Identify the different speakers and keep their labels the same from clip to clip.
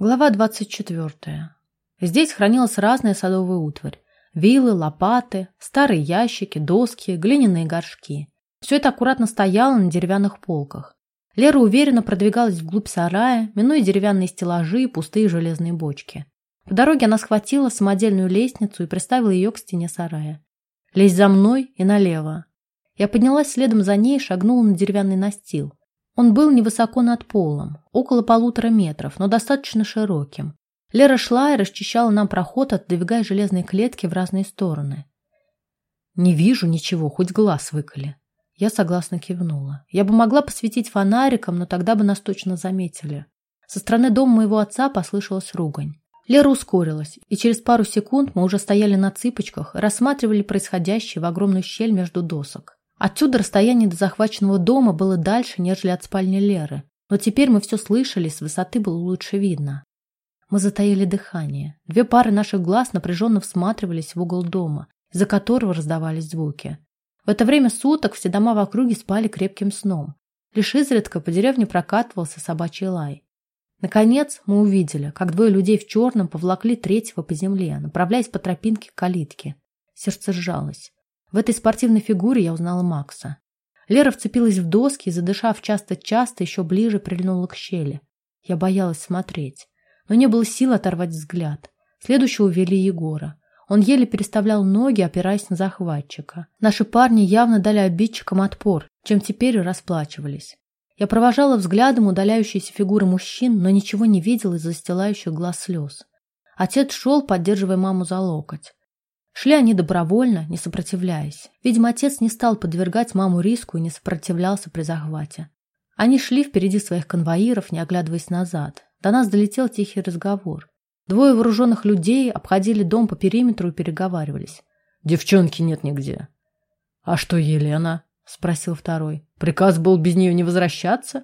Speaker 1: Глава 24. Здесь хранилась разная садовая утварь. Вилы, лопаты, старые ящики, доски, глиняные горшки. Все это аккуратно стояло на деревянных полках. Лера уверенно продвигалась вглубь сарая, минуя деревянные стеллажи и пустые железные бочки. По дороге она схватила самодельную лестницу и приставила ее к стене сарая. «Лезь за мной и налево». Я поднялась следом за ней и шагнула на деревянный настил. Он был невысоко над полом, около полутора метров, но достаточно широким. Лера шла и расчищала нам проход, отдвигая железные клетки в разные стороны. «Не вижу ничего, хоть глаз выколи». Я согласно кивнула. Я бы могла посветить фонариком, но тогда бы нас точно заметили. Со стороны дома моего отца послышалась ругань. Лера ускорилась, и через пару секунд мы уже стояли на цыпочках, рассматривали происходящее в огромную щель между досок. Отсюда расстояние до захваченного дома было дальше, нежели от спальни Леры. Но теперь мы все слышали, с высоты было лучше видно. Мы затаили дыхание. Две пары наших глаз напряженно всматривались в угол дома, из-за которого раздавались звуки. В это время суток все дома в округе спали крепким сном. Лишь изредка по деревне прокатывался собачий лай. Наконец мы увидели, как двое людей в черном повлакли третьего по земле, направляясь по тропинке к калитке. Сердце сжалось. В этой спортивной фигуре я узнала Макса. Лера вцепилась в доски и, задышав часто-часто, еще ближе прильнула к щели. Я боялась смотреть, но не было сил оторвать взгляд. Следующего вели Егора. Он еле переставлял ноги, опираясь на захватчика. Наши парни явно дали обидчикам отпор, чем теперь и расплачивались. Я провожала взглядом удаляющиеся фигуры мужчин, но ничего не видела из застилающих глаз слез. Отец шел, поддерживая маму за локоть. Шли они добровольно, не сопротивляясь. Видимо, отец не стал подвергать маму риску и не сопротивлялся при захвате. Они шли впереди своих конвоиров, не оглядываясь назад. До нас долетел тихий разговор. Двое вооруженных людей обходили дом по периметру и переговаривались. «Девчонки нет нигде». «А что Елена?» – спросил второй. «Приказ был без нее не возвращаться?»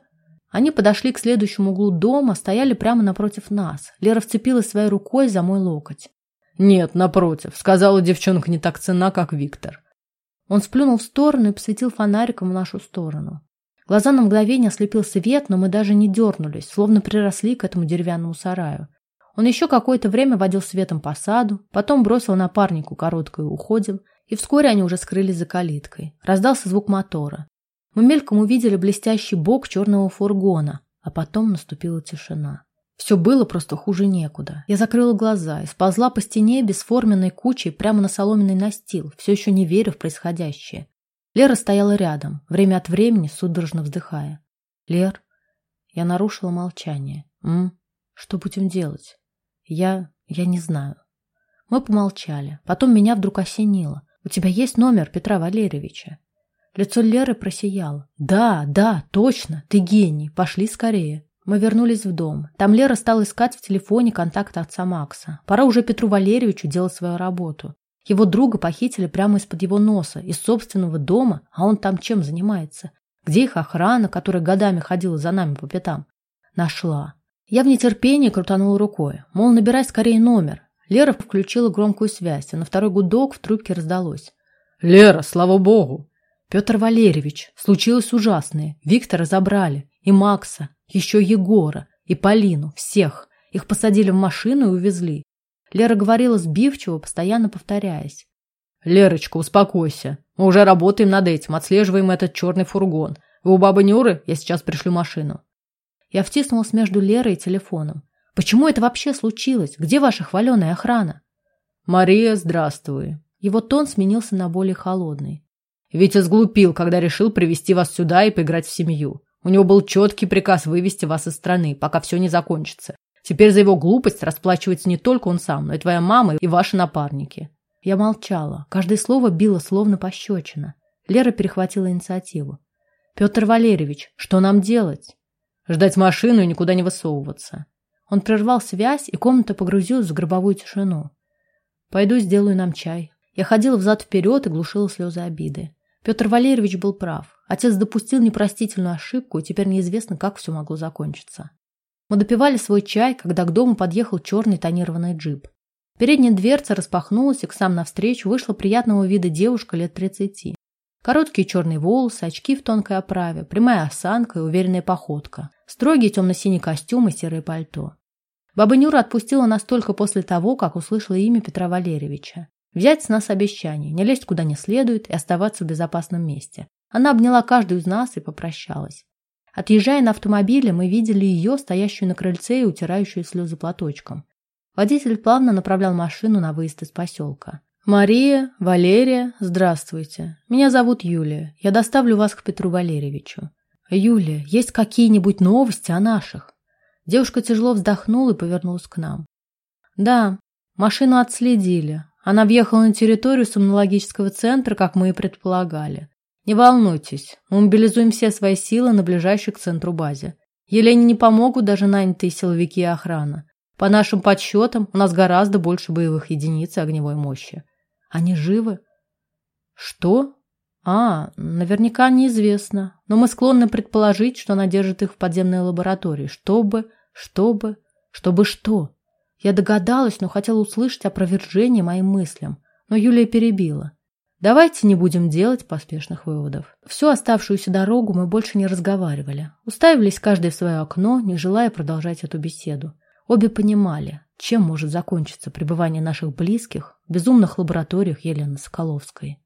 Speaker 1: Они подошли к следующему углу дома, стояли прямо напротив нас. Лера вцепилась своей рукой за мой локоть. «Нет, напротив», — сказала девчонка не так цена, как Виктор. Он сплюнул в сторону и посветил фонариком в нашу сторону. Глаза на мгновение ослепил свет, но мы даже не дернулись, словно приросли к этому деревянному сараю. Он еще какое-то время водил светом по саду, потом бросил напарнику короткое «уходим», и вскоре они уже скрылись за калиткой. Раздался звук мотора. Мы мельком увидели блестящий бок черного фургона, а потом наступила тишина. Все было просто хуже некуда. Я закрыла глаза и сползла по стене бесформенной кучей прямо на соломенный настил, все еще не веря в происходящее. Лера стояла рядом, время от времени судорожно вздыхая. «Лер?» Я нарушила молчание. «М? Что будем делать?» «Я... я не знаю». Мы помолчали. Потом меня вдруг осенило. «У тебя есть номер Петра Валерьевича?» Лицо Леры просияло. «Да, да, точно, ты гений. Пошли скорее». Мы вернулись в дом. Там Лера стала искать в телефоне контакт отца Макса. Пора уже Петру Валерьевичу делать свою работу. Его друга похитили прямо из-под его носа, из собственного дома, а он там чем занимается? Где их охрана, которая годами ходила за нами по пятам? Нашла. Я в нетерпении крутанула рукой. Мол, набирай скорее номер. Лера включила громкую связь, а на второй гудок в трубке раздалось. «Лера, слава богу!» «Петр Валерьевич, случилось ужасное. Виктора забрали. И Макса. Еще Егора и Полину, всех. Их посадили в машину и увезли. Лера говорила сбивчиво, постоянно повторяясь. «Лерочка, успокойся. Мы уже работаем над этим, отслеживаем этот черный фургон. Вы у бабы Нюры? Я сейчас пришлю машину». Я втиснулась между Лерой и телефоном. «Почему это вообще случилось? Где ваша хваленая охрана?» «Мария, здравствуй». Его тон сменился на более холодный. «Витя сглупил, когда решил привести вас сюда и поиграть в семью. У него был четкий приказ вывести вас из страны, пока все не закончится. Теперь за его глупость расплачивается не только он сам, но и твоя мама и ваши напарники. Я молчала. Каждое слово било словно пощечина. Лера перехватила инициативу. «Петр Валерьевич, что нам делать?» «Ждать машину и никуда не высовываться». Он прервал связь, и комната погрузилась в гробовую тишину. «Пойду сделаю нам чай». Я ходила взад-вперед и глушила слезы обиды. Петр Валерьевич был прав. Отец допустил непростительную ошибку, и теперь неизвестно, как все могло закончиться. Мы допивали свой чай, когда к дому подъехал черный тонированный джип. Передняя дверца распахнулась, и к сам навстречу вышла приятного вида девушка лет тридцати. Короткие черные волосы, очки в тонкой оправе, прямая осанка и уверенная походка. Строгий темно-синий костюм и серое пальто. Баба Нюра отпустила нас только после того, как услышала имя Петра Валерьевича. Взять с нас обещание, не лезть куда не следует и оставаться в безопасном месте. Она обняла каждую из нас и попрощалась. Отъезжая на автомобиле, мы видели ее, стоящую на крыльце и утирающую слезы платочком. Водитель плавно направлял машину на выезд из поселка. «Мария, Валерия, здравствуйте. Меня зовут Юлия. Я доставлю вас к Петру Валерьевичу». «Юлия, есть какие-нибудь новости о наших?» Девушка тяжело вздохнула и повернулась к нам. «Да, машину отследили. Она въехала на территорию сомнологического центра, как мы и предполагали. Не волнуйтесь, мы мобилизуем все свои силы на ближайшей к центру базе. Елене не помогут даже нанятые силовики и охрана. По нашим подсчетам, у нас гораздо больше боевых единиц и огневой мощи. Они живы? Что? А, наверняка неизвестно. Но мы склонны предположить, что она держит их в подземной лаборатории. Чтобы, чтобы, чтобы что? Я догадалась, но хотела услышать опровержение моим мыслям. Но Юлия перебила. Давайте не будем делать поспешных выводов. Всю оставшуюся дорогу мы больше не разговаривали. Уставились каждый в свое окно, не желая продолжать эту беседу. Обе понимали, чем может закончиться пребывание наших близких в безумных лабораториях Елены Соколовской.